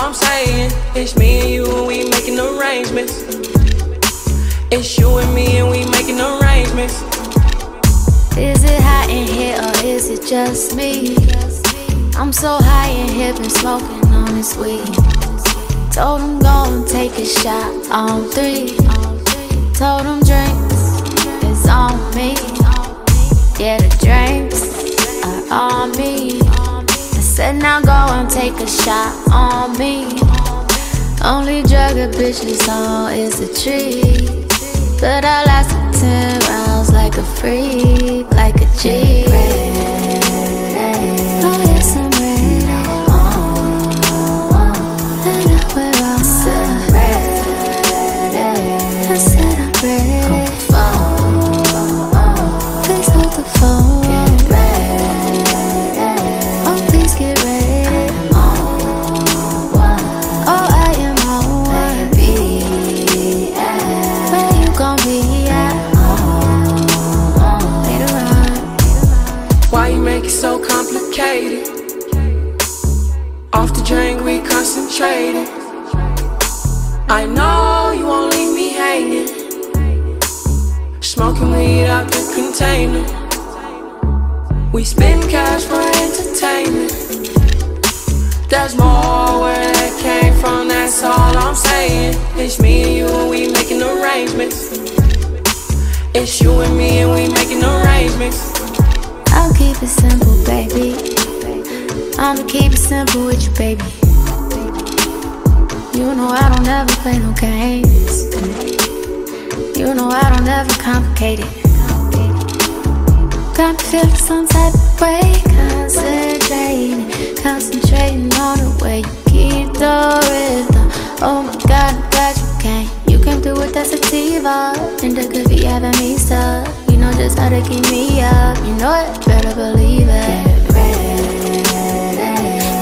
I'm saying. It's me and you and we making arrangements. It's you and me and we making arrangements. Is it hot in here or is it just me? I'm so high in here, been smoking on this weed. Told him go and take a shot on three. Told him drinks is on me. Yeah, the drinks are on me. Said now go and take a shot on me. Only drug a bitch needs on is a treat. But I lasted ten rounds like a freak, like a G. concentrating. I know you won't leave me hanging. Smoking weed out the container. We spend cash for entertainment. There's more where that came from, that's all I'm saying. It's me and you and we making arrangements. It's you and me and we making arrangements. I'll keep it simple, baby. I'ma keep it simple with you, baby. You know I don't ever play no games. You know I don't ever complicate it. Got me feeling some type of way, concentrating, concentrating on the way you keep the rhythm. Oh my God, I'm glad you came. You came through with that sativa, and that could be having me stuck. You know just how to keep me up. You know it, better believe it. Get ready.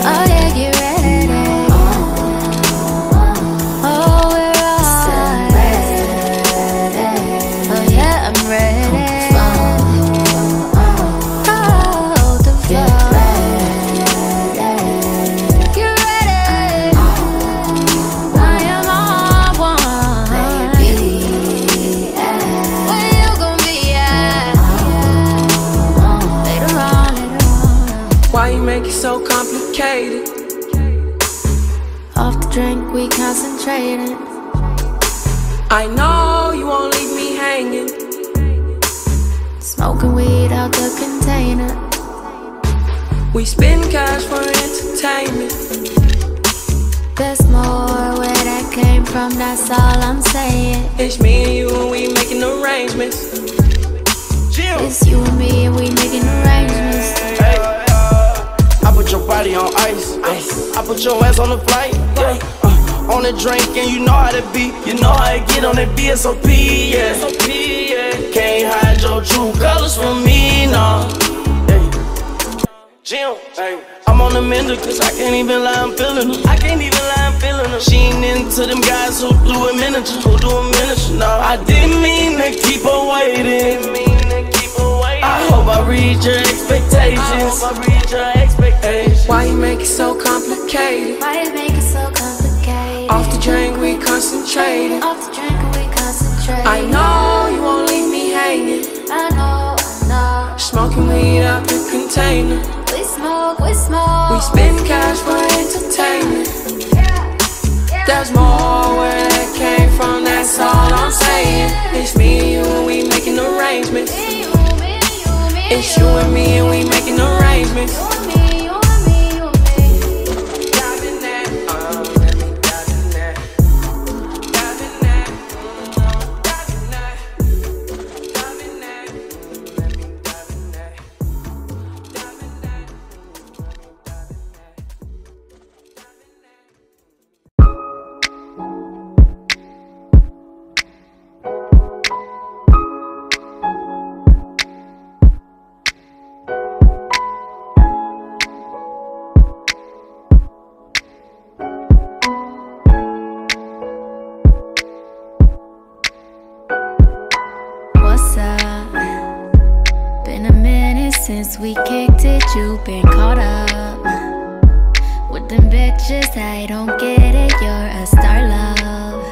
Oh yeah, get ready. That's all I'm saying. It's me and you and we making arrangements. It's you and me and we making arrangements. Hey, I put your body on ice. ice. I put your ass on the flight. Yeah. Uh, on the drink, and you know how to be. You know how to get on that BSOP. Yeah. yeah. Can't hide your true colors from me, no. Hey. Jim, hey. I'm on the mender, cause I can't even lie, I'm feeling her. I can't even lie, I'm feeling her. She ain't into them guys who do a miniature, who do a miniature. No, I didn't mean to keep her waiting. I hope I read your expectations. I hope I read your expectations. Why you make it so complicated? Why you make it so complicated? Off the drink, we concentrating. Off the drink we concentrate. I know you won't leave me hanging. I know, I know. Smoking weed out the container. We smoke, we smoke. We spend cash for entertainment. There's more where that came from, that's all I'm saying. It's me and you and we making arrangements. Me, you, me, you, me, It's you and me and we making arrangements. We kicked it. You been caught up with them bitches. I don't get it. You're a star, love.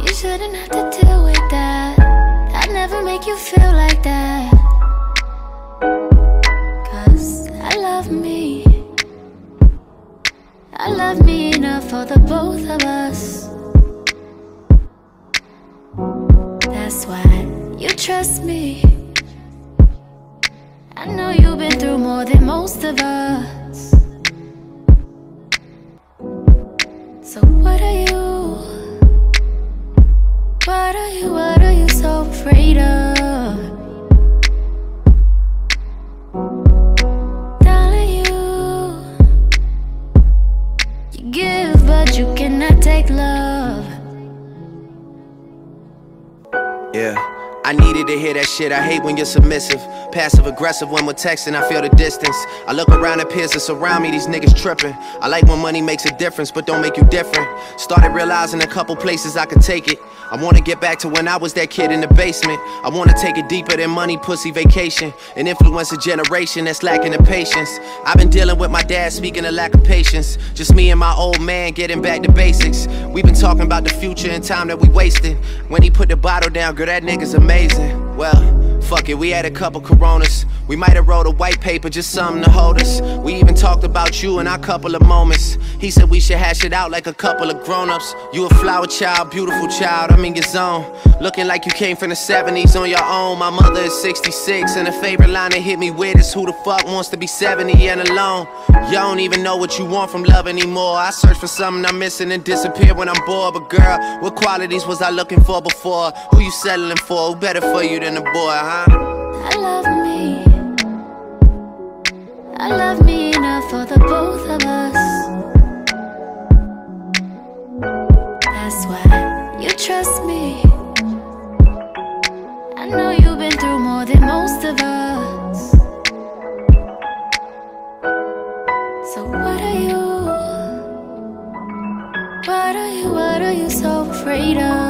You shouldn't have to deal with that. I'd never make you feel like that. Cause I love me. I love me enough for the both of us. That's why you trust me. Shit. I hate when you're submissive. Passive aggressive when we're texting, I feel the distance. I look around at peers that surround me, these niggas tripping. I like when money makes a difference, but don't make you different. Started realizing a couple places I could take it. I wanna get back to when I was that kid in the basement. I wanna take it deeper than money, pussy, vacation. And influence a generation that's lacking the patience. I've been dealing with my dad speaking of lack of patience. Just me and my old man getting back to basics. We've been talking about the future and time that we wasted. When he put the bottle down, girl, that nigga's amazing. Well, Fuck it, we had a couple coronas. We might have wrote a white paper, just something to hold us. We even talked about you in our couple of moments. He said we should hash it out like a couple of grown-ups. You a flower child, beautiful child, I'm in your zone. Looking like you came from the 70s on your own. My mother is 66, and a favorite line that hit me with is who the fuck wants to be 70 and alone? You don't even know what you want from love anymore. I search for something I'm missing and disappear when I'm bored. But girl, what qualities was I looking for before? Who you settling for? Who better for you than a boy, huh? I love me. I love me enough for the both of us. That's why you trust me. I know you've been through more than most of us. So what are you? What are you? What are you so afraid of?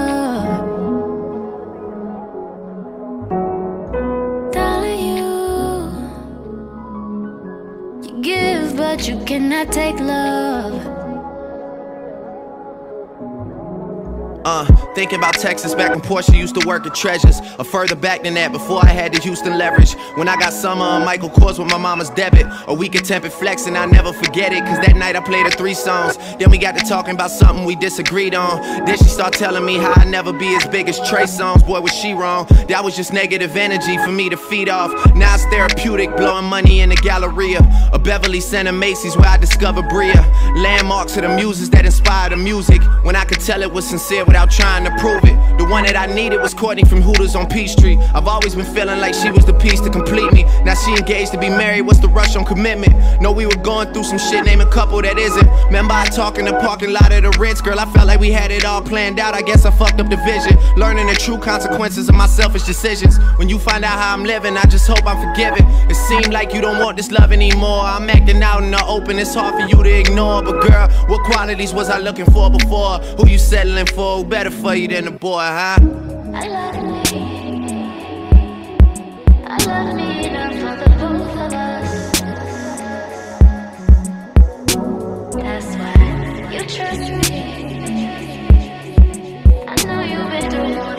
You cannot take love. Uh, thinking about Texas back when Portia used to work at Treasures. Or further back than that, before I had the Houston leverage. When I got summer on Michael Kors with my mama's debit. A week of tempered flex and I never forget it. Cause that night I played her three songs. Then we got to talking about something we disagreed on. Then she started telling me how I'd never be as big as Trey Songz. Boy, was she wrong. That was just negative energy for me to feed off. Now it's therapeutic, blowing money in the Galleria. A Beverly Center Macy's where I discovered Bria. Landmarks of the muses that inspired the music. When I could tell it was sincere without trying to prove it. The one that I needed was Courtney from Hooters on Peachtree. I've always been feeling like she was the piece to complete me. Now she engaged to be married, what's the rush on commitment? Know we were going through some shit, name a couple that isn't. Remember I talk in the parking lot of the Ritz, girl, I felt like we had it all planned out. I guess I fucked up the vision. Learning the true consequences of my selfish decisions. When you find out how I'm living, I just hope I'm forgiven. It seemed like you don't want this love anymore. I'm acting out in the open, it's hard for you to ignore. But girl, what qualities was I looking for before? Who you settling for? Better for you than a boy, huh? I love me. I love me enough for the both of us. That's why you trust me. I know you've been through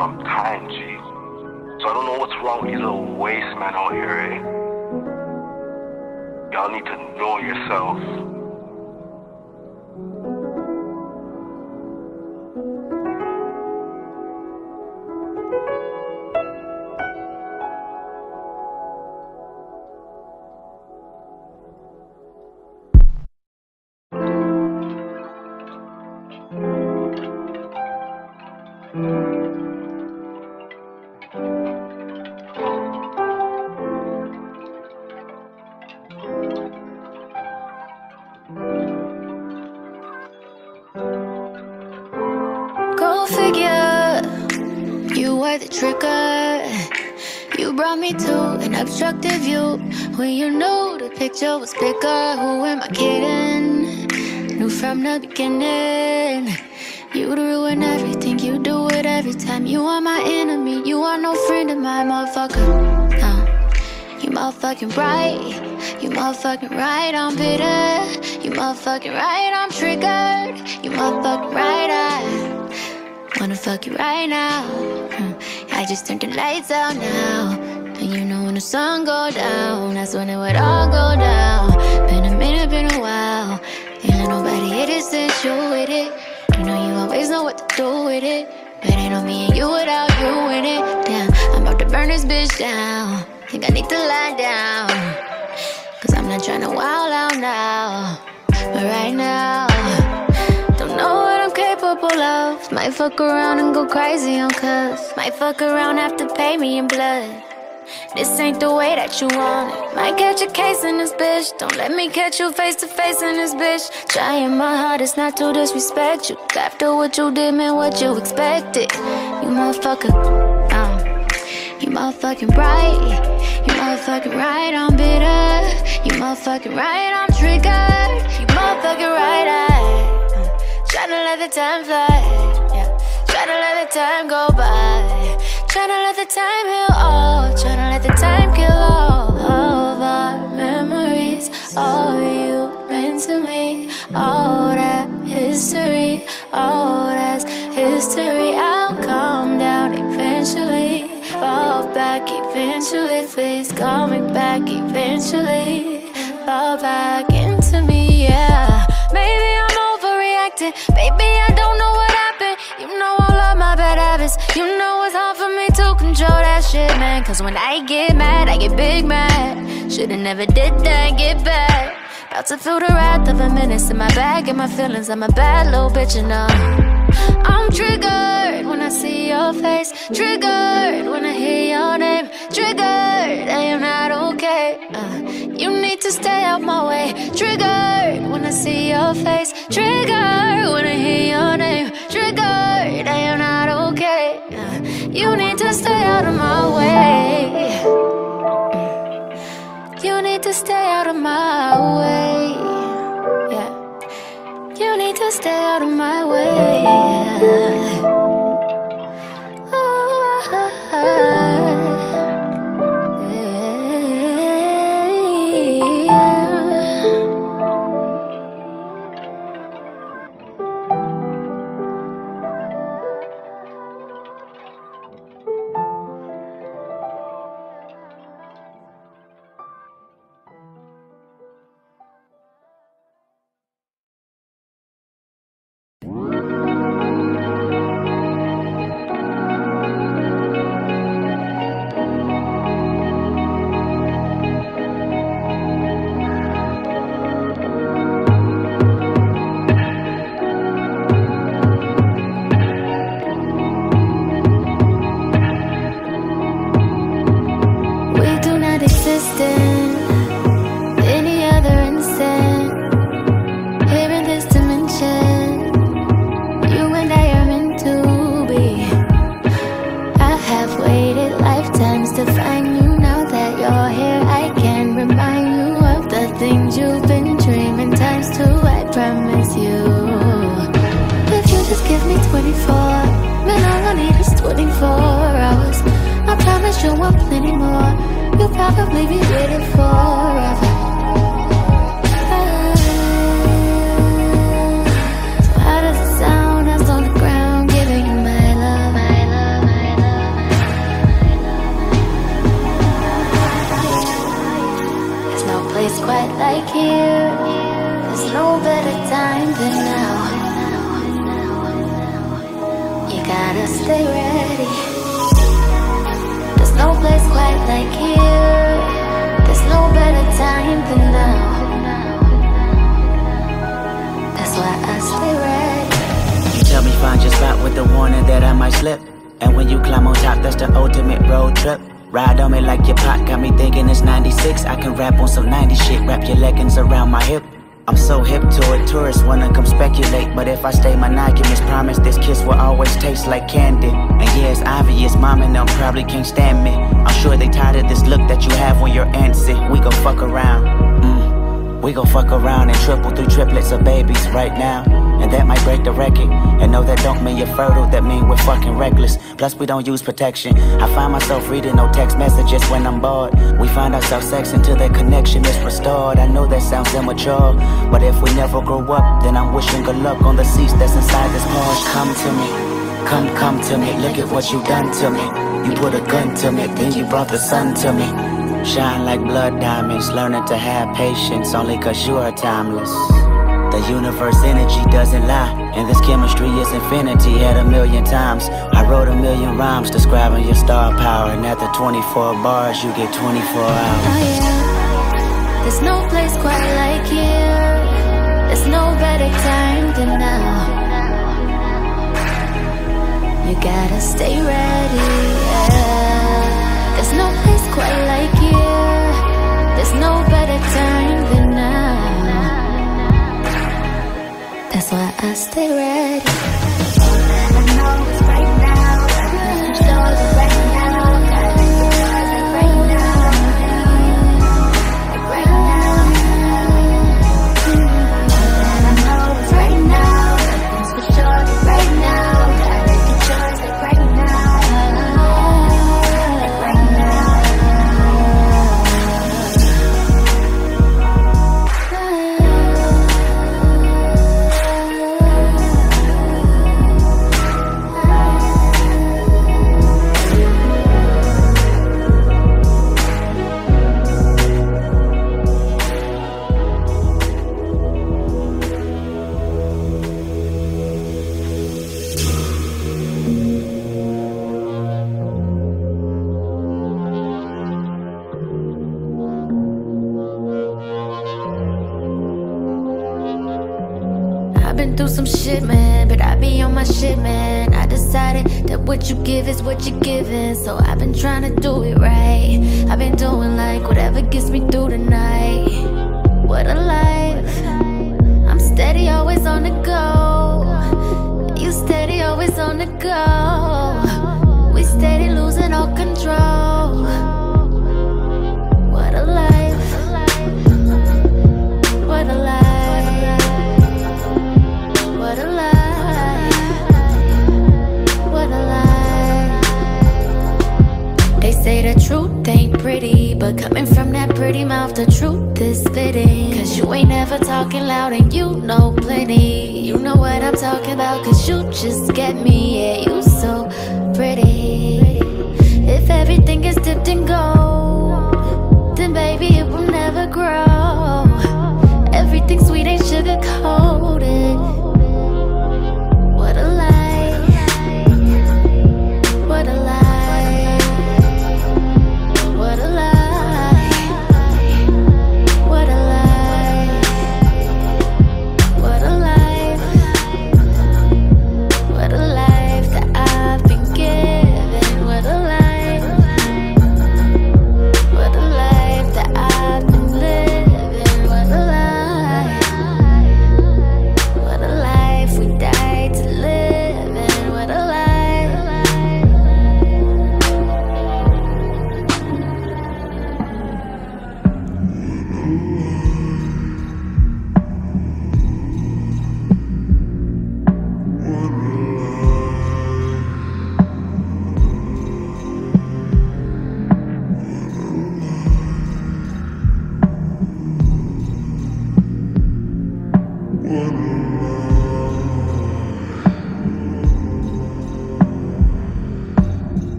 from Time G. So I don't know what's wrong with these little waste men out here, eh? Y'all need to know yourself. Picture was bigger. Who am I kidding? Knew from the beginning You'd ruin everything, you do it every time. You are my enemy, you are no friend of mine, motherfucker. You motherfucking right. You motherfucking right, I'm bitter. You motherfucking right, I'm triggered. You motherfucking right, I Wanna fuck you right now. Hmm, I just turned the lights out now and you know when the sun go down, that's when it would all go down. Been a minute, been a while. Ain't let nobody you with it. You know you always know what to do with it. But ain't no me and you without you in it. Damn, I'm about to burn this bitch down. Think I need to lie down. Cause I'm not trying to wild out now. But right now, don't know what I'm capable of. Might fuck around and go crazy on cuz. Might fuck around, have to pay me in blood. This ain't the way that you want it. Might catch a case in this bitch. Don't let me catch you face to face in this bitch. Trying my hardest not to disrespect you. After what you did, man, what you expected. You motherfucker. Um, you motherfucking right. You motherfucking right, I'm bitter. You motherfucking right, I'm triggered. You motherfucking right, I. Uh, tryna let the time fly. Yeah. Tryna let the time go by. Tryna let the time heal all. Tryna let the time kill all of our memories. All you meant to me. All that history. All that's history. I'll calm down eventually. Fall back eventually. Please call me back eventually. Fall back into me, yeah. Maybe I'm overreacting. Baby, I don't know what. You know all of my bad habits. You know it's hard for me to control that shit, man. Cause when I get mad, I get big mad. Shoulda never did that, get back. About to feel the wrath of a menace in my bag and my feelings. I'm a bad little bitch, you know. I'm triggered when I see your face. Triggered when I hear your name. Triggered that you're not okay. Uh, you need to stay out my way. Triggered when I see your face. Triggered when I hear your name. Triggered you need to stay out of my way. You need to stay out of my way. Yeah. You need to stay out of my way. Yeah. We don't use protection. I find myself reading no text messages when I'm bored. We find ourselves sex until that connection is restored. I know that sounds immature, but if we never grow up, then I'm wishing good luck on the seats that's inside this Porsche. Come to me. Come, come to me, look at what you done to me. You put a gun to me, then you brought the sun to me. Shine like blood diamonds, learning to have patience only cause you are timeless. The universe energy doesn't lie, and this chemistry is infinity at a million times. I wrote a million rhymes describing your star power, and after 24 bars, you get 24 hours. Oh yeah, there's no place quite like here. There's no better time than now. You gotta stay ready. Yeah. There's no place quite like here. There's no better time than now. Why I stay ready. I've decided that what you give is what you're giving, so I've been trying to do it right. I've been doing like whatever gets me through the night. What a life. I'm steady, always on the go. You steady, always on the go. We steady losing all control. Pretty, but coming from that pretty mouth, the truth is fitting. Cause you ain't never talking loud and you know plenty. You know what I'm talking about, cause you just get me. Yeah, you so pretty. If everything is dipped in gold, then baby it will never grow. Everything sweet ain't sugar coated.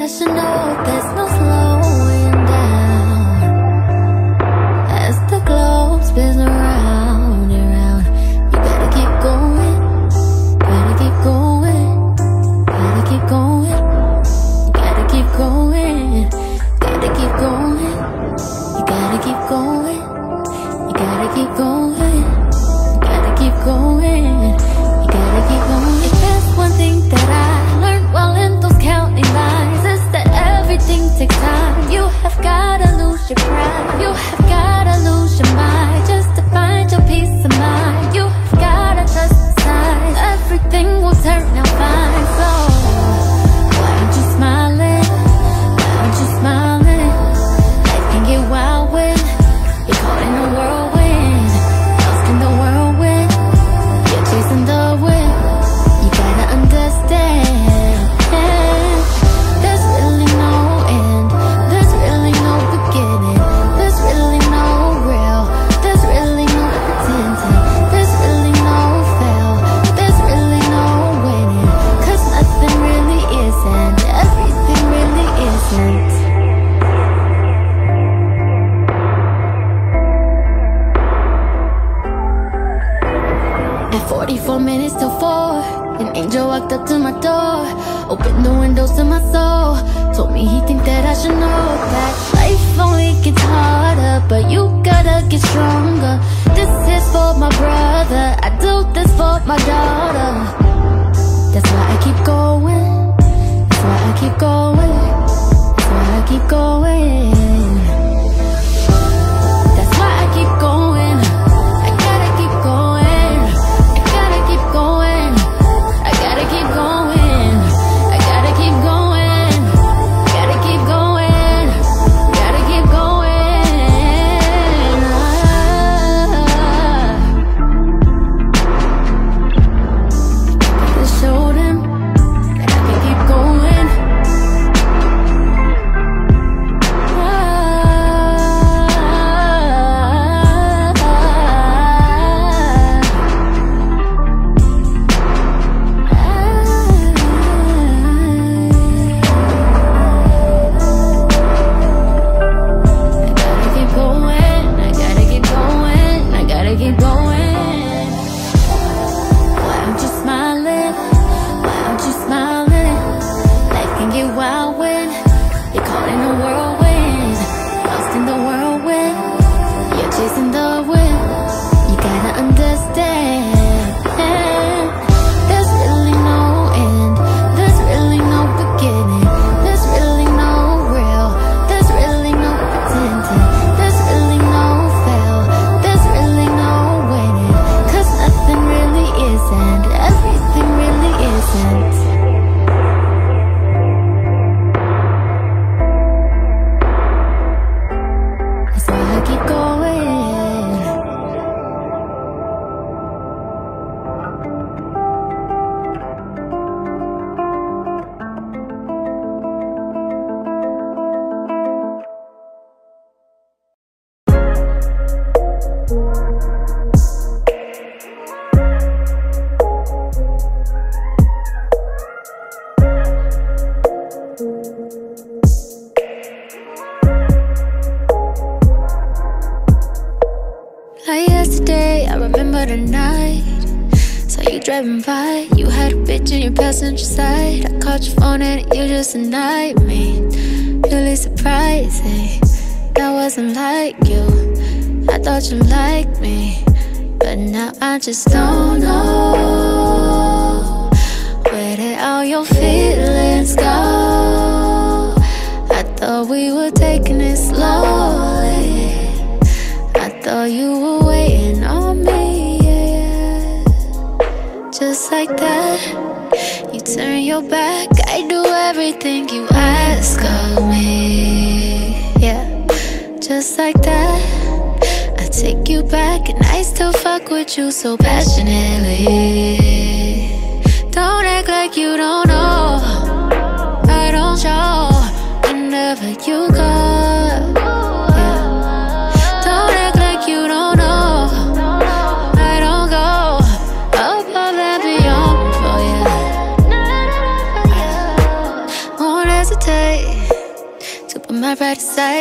He think that I should know. no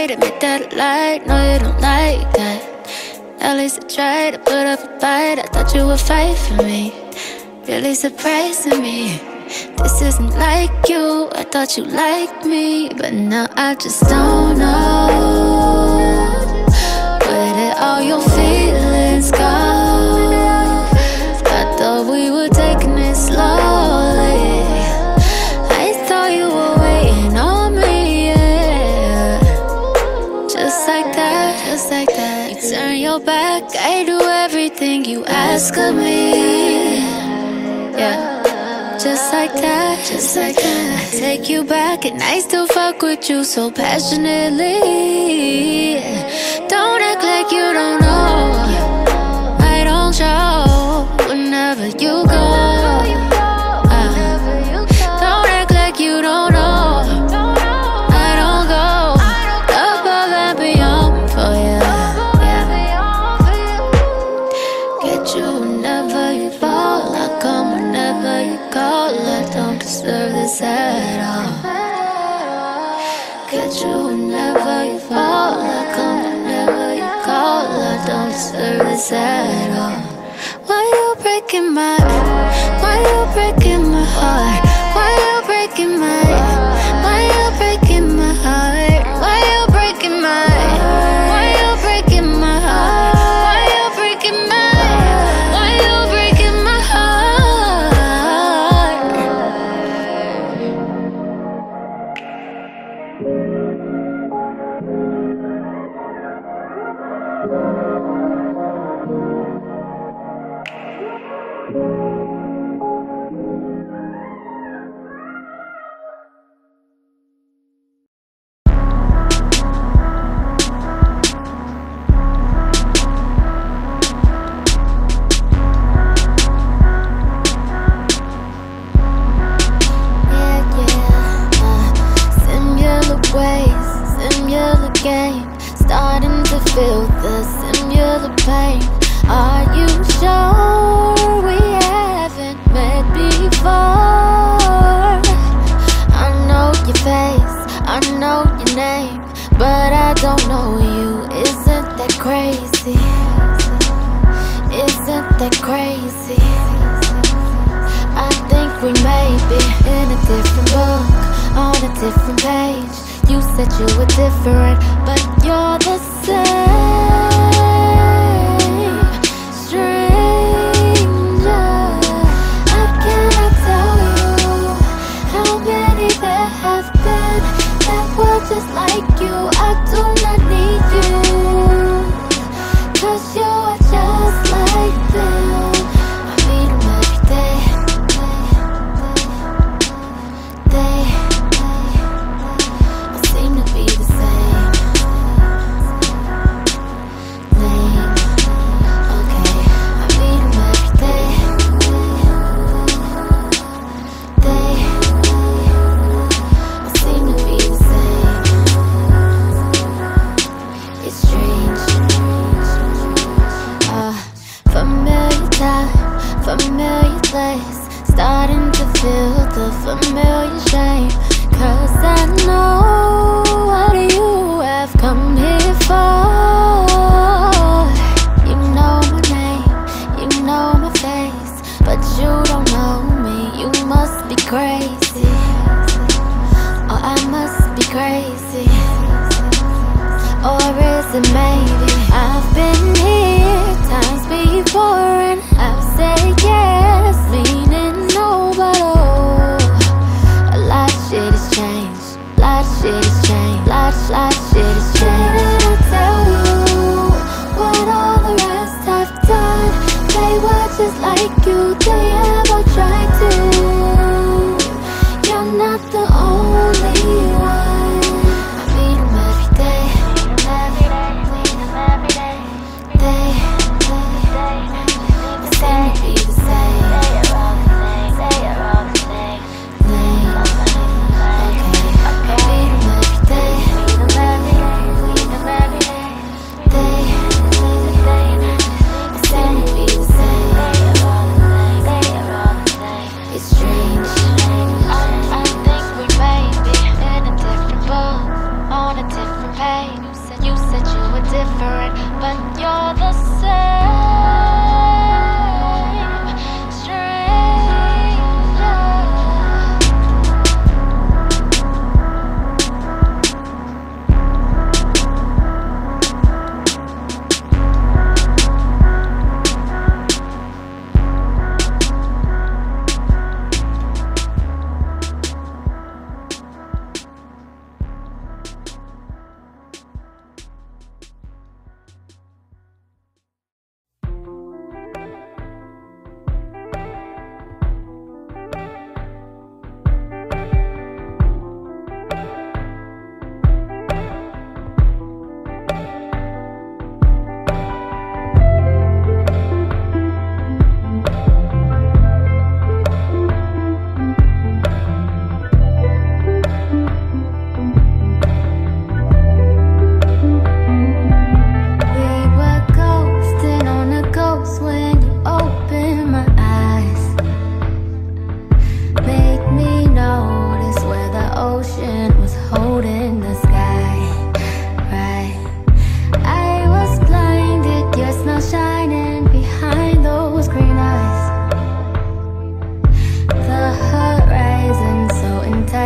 to make that light. No, you don't like that. At least I tried to put up a fight. I thought you would fight for me. Really surprising me. This isn't like you. I thought you liked me, but now I just don't know. Where did all your feelings? just could be. Yeah. Just like that, just like that. I take you back and I still fuck with you so passionately. Don't act like you don't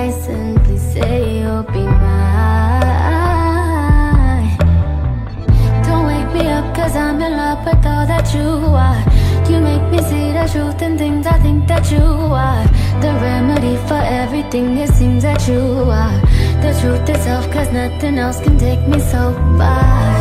lies say you'll be mine. Don't wake me I'm in love with all that you are. You make me see the truth in things I think that you are. The remedy for everything it seems that you are. The truth itself cause nothing else can take me so far.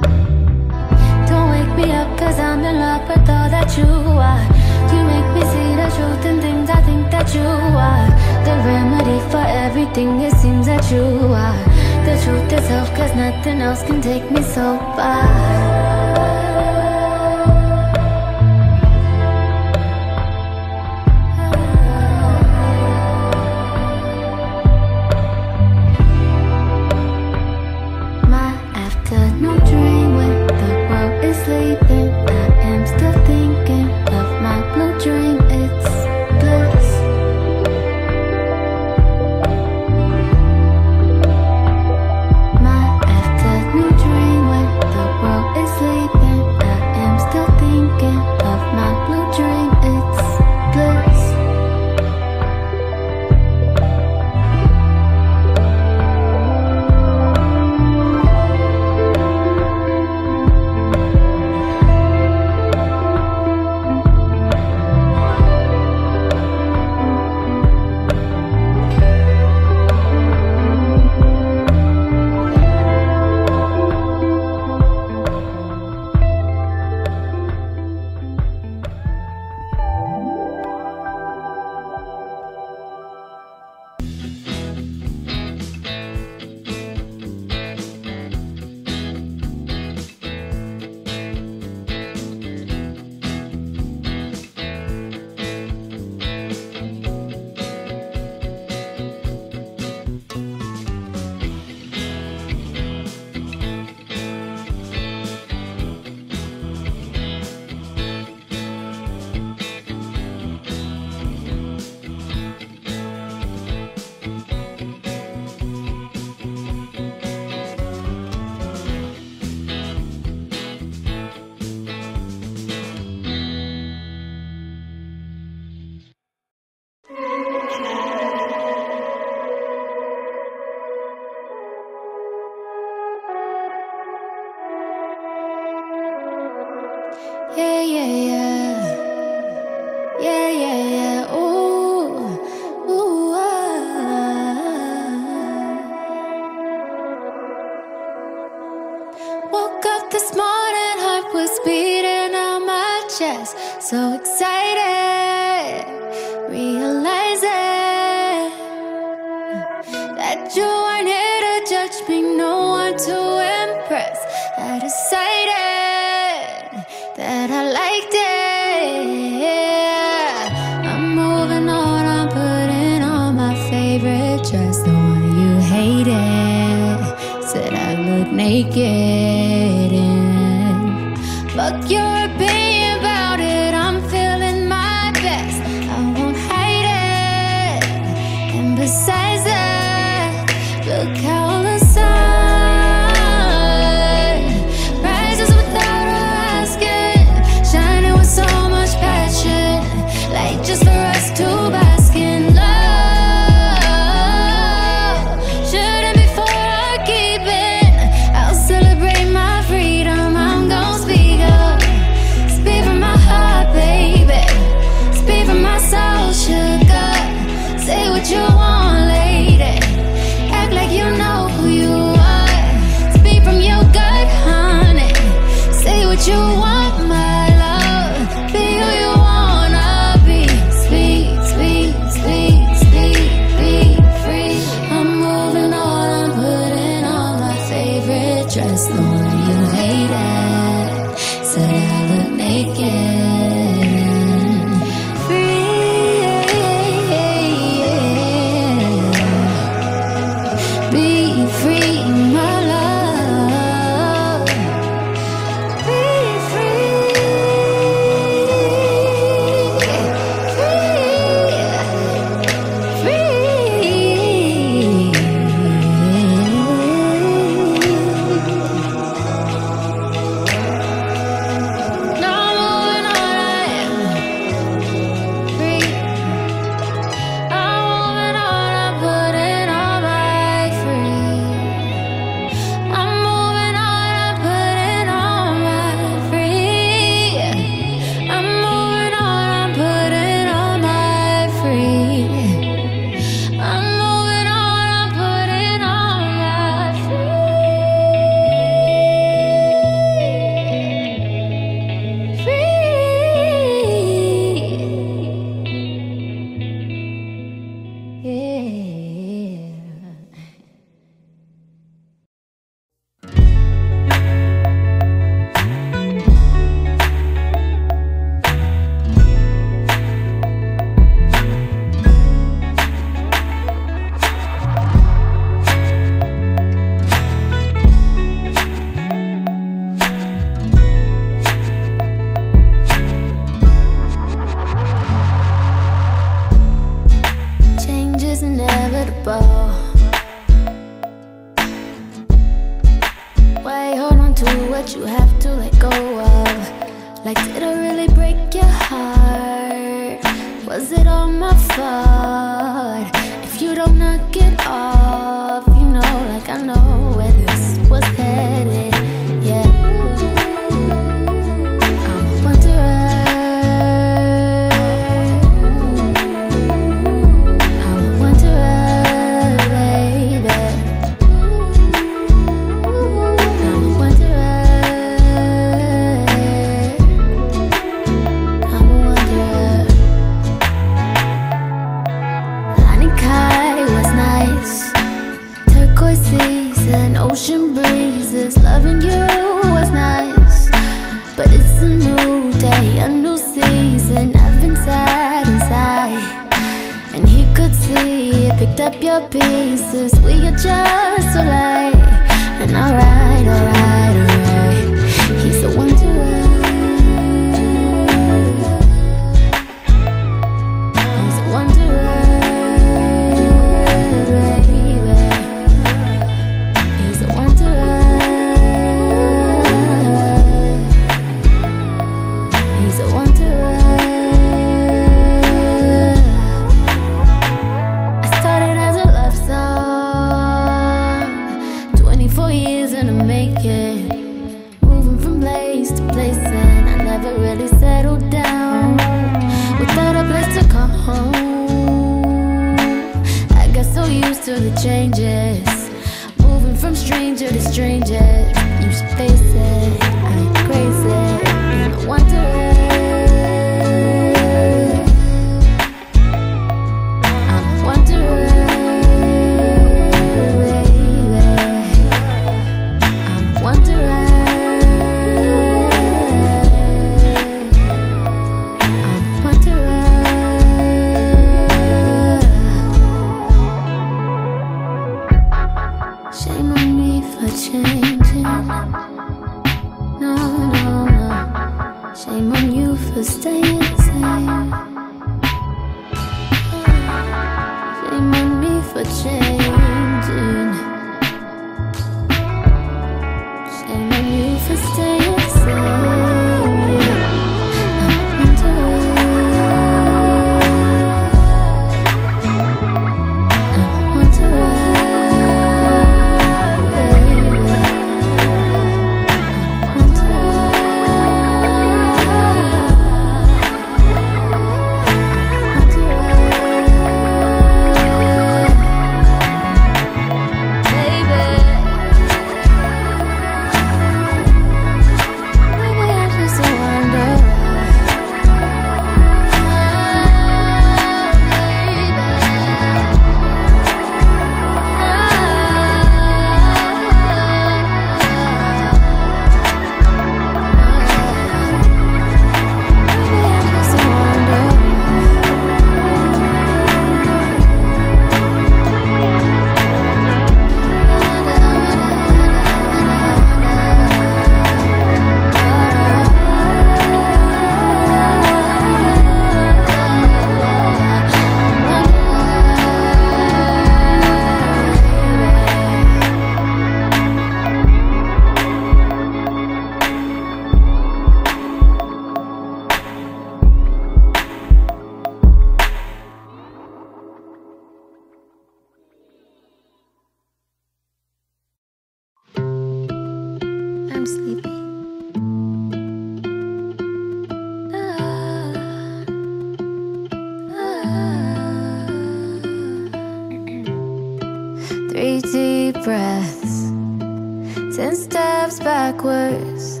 Ten steps backwards,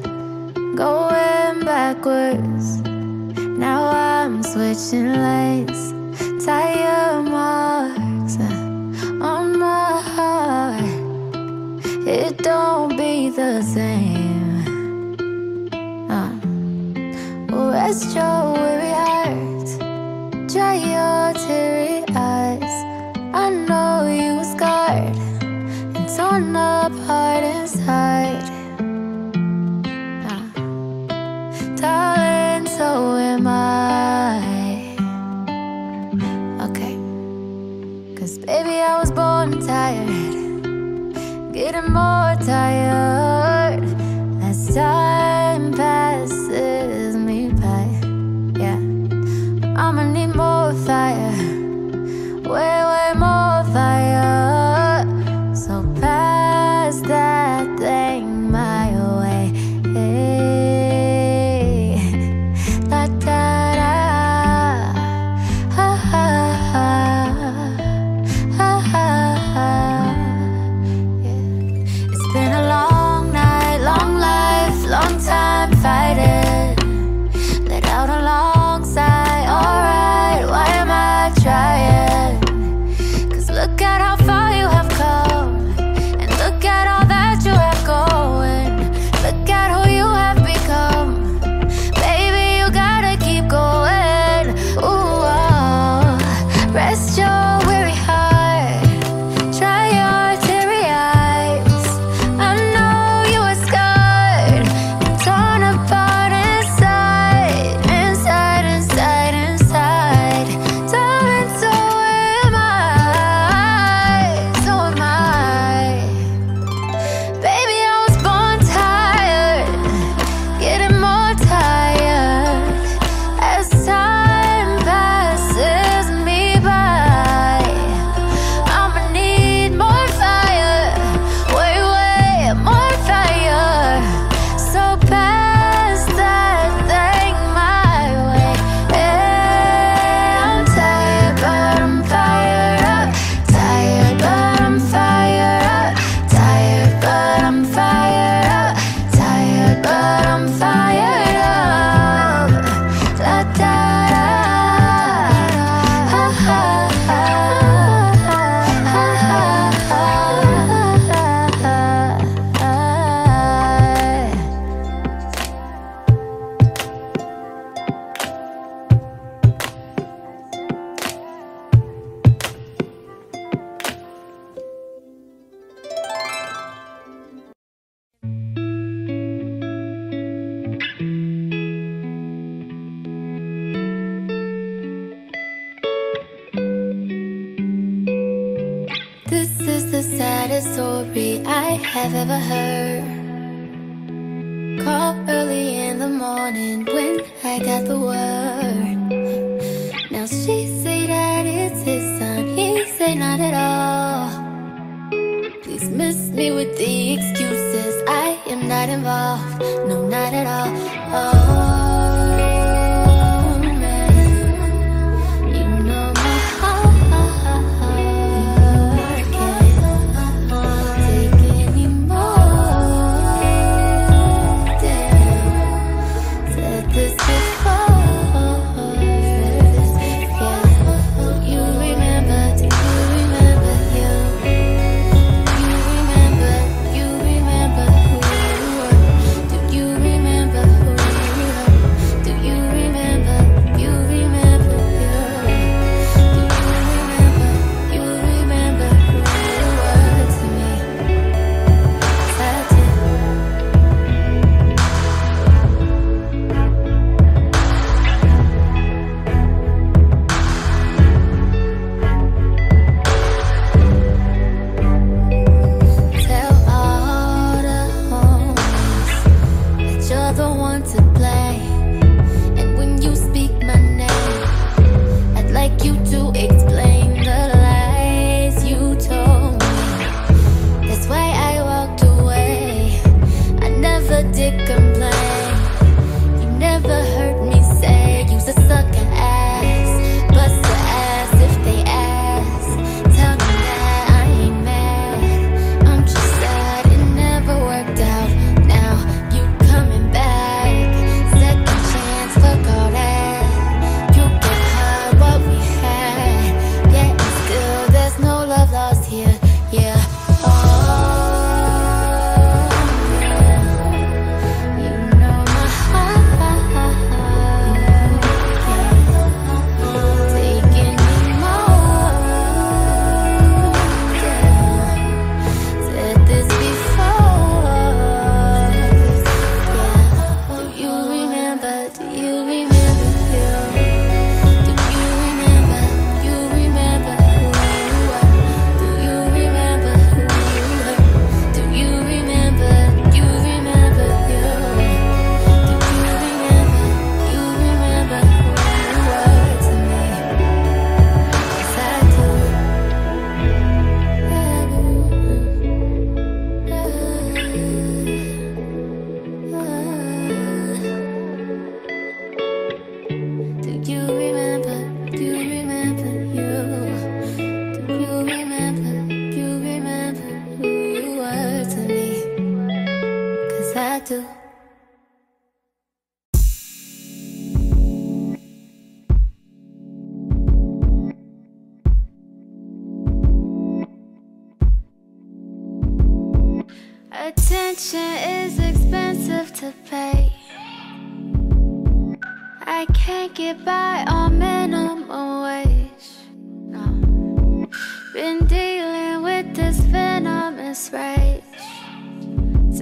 going backwards. Now I'm switching lanes, tire marks uh, on my heart. It don't be the same. Uh. Rest your weary heart, dry your teary eyes. I know you were scarred and torn up tired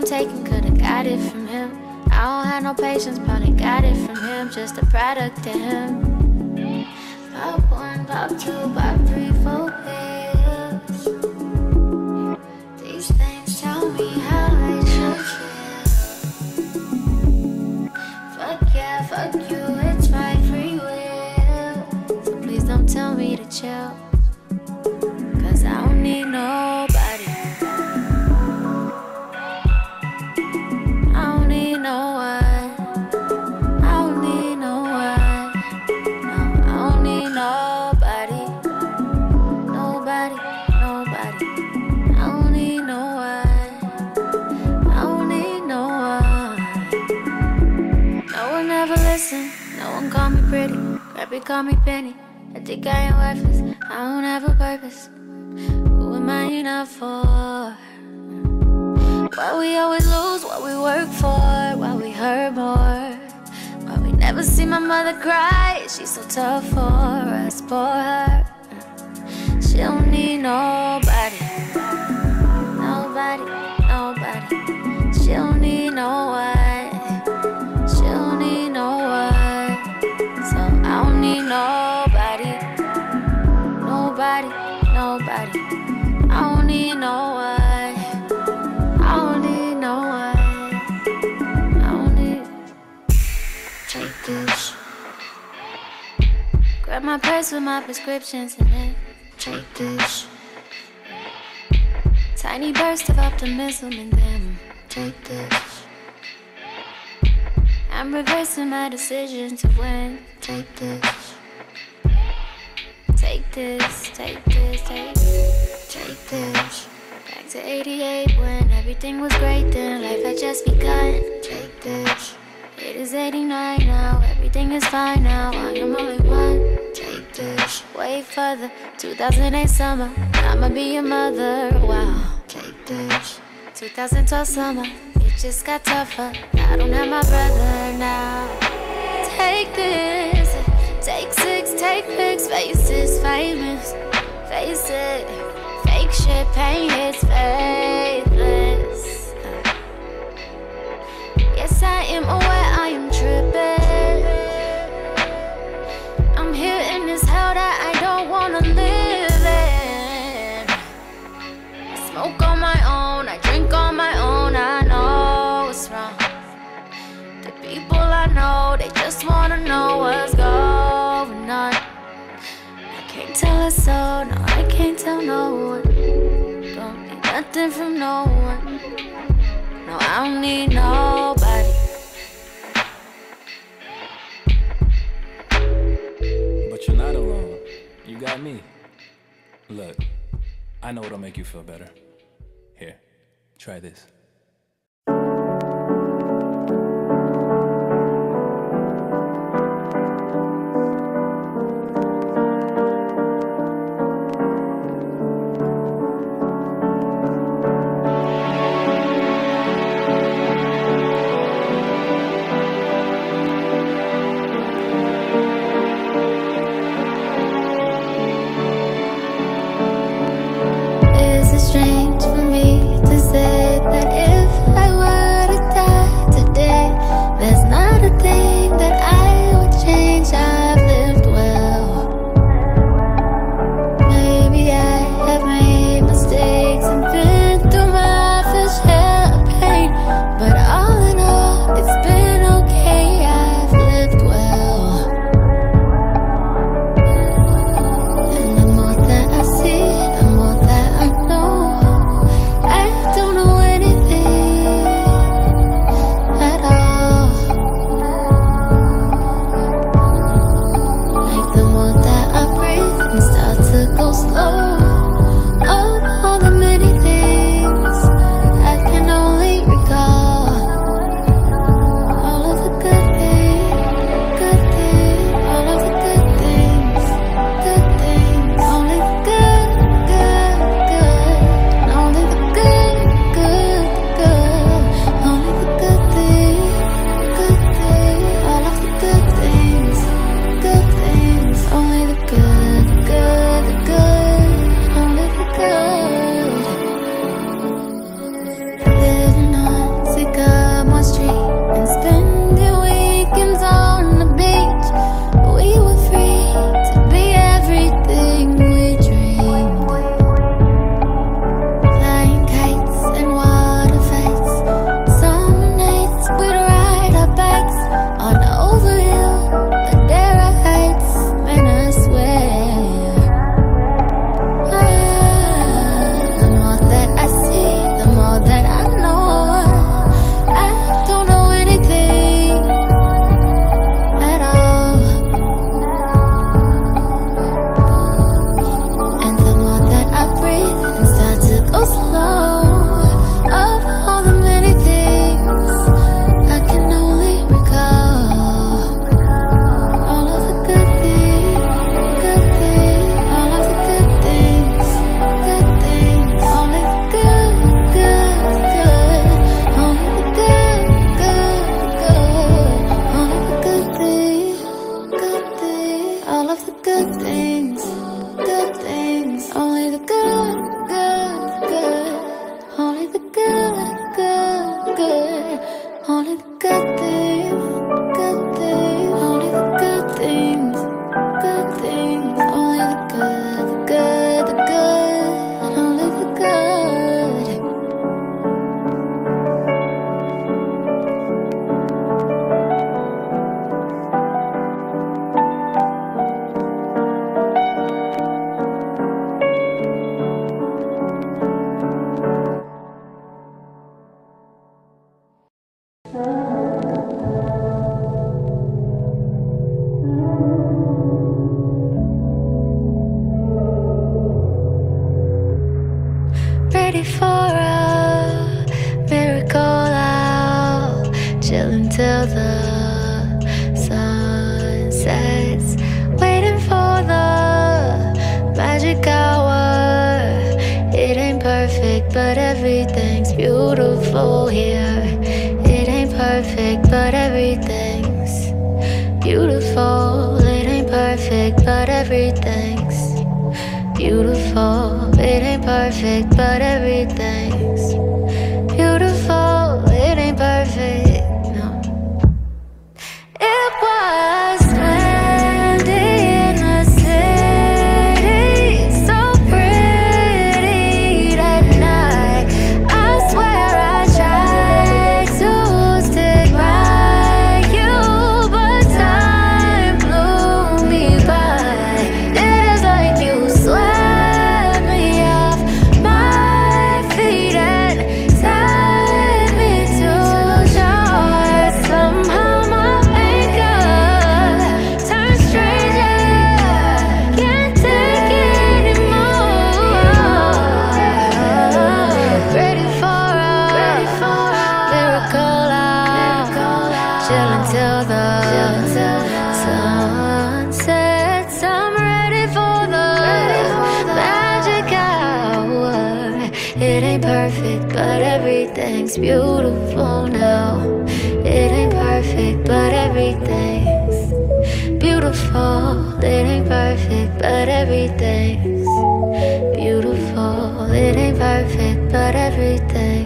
I'm taking could've got it from him. I don't have no patience, probably got it from him. Just a product of him. Pop one, pop two, pop three, four pills. These things tell me how I should feel. Fuck yeah, fuck you, it's my free will. So please don't tell me to chill. Baby, call me Penny. I think I ain't worthless. I don't have a purpose. Who am I enough for? Why we always lose what we work for? Why we hurt more? Why we never see my mother cry? She's so tough for us, for her. She don't need nobody. Nobody, nobody. She don't need no one. Nobody. I don't need no one. I don't need no one. I don't need. Take this. Grab my purse with my prescriptions and then take this. Tiny burst of optimism and then take this. I'm reversing my decision to win. Take this. Take this, take this, take this, take this. Back to 88 when everything was great, then life had just begun. Take this. It is 89 now, everything is fine now. I am only one. Take this. Way further, 2008 summer. I'ma be your mother. Wow. Take this. 2012 summer it just got tougher. I don't have my brother now. Take this, take six, take pics, faces famous. Face it, fake shit, pain hits faithless. Yes, I am aware I am tripping. I'm here in this hell that I don't wanna live in. I smoke on my own, I drink on my own. I know, it's wrong. The people I know, they just wanna know what's soul, no, I can't tell no one. Don't need nothing from no one. No, I don't need nobody. But you're not alone. You got me. Look, I know what'll make you feel better. Here, try this. Everything's beautiful now. It ain't perfect, but everything's beautiful. It ain't perfect, but everything's beautiful. It ain't perfect, but everything's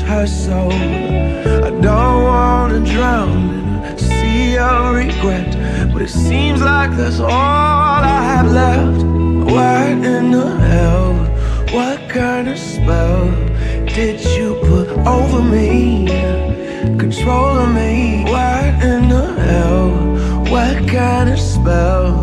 her soul. I don't wanna drown in a sea of regret But it seems like that's all I have left. What in the hell, what kind of spell Did you put over me, controlling me. What in the hell, what kind of spell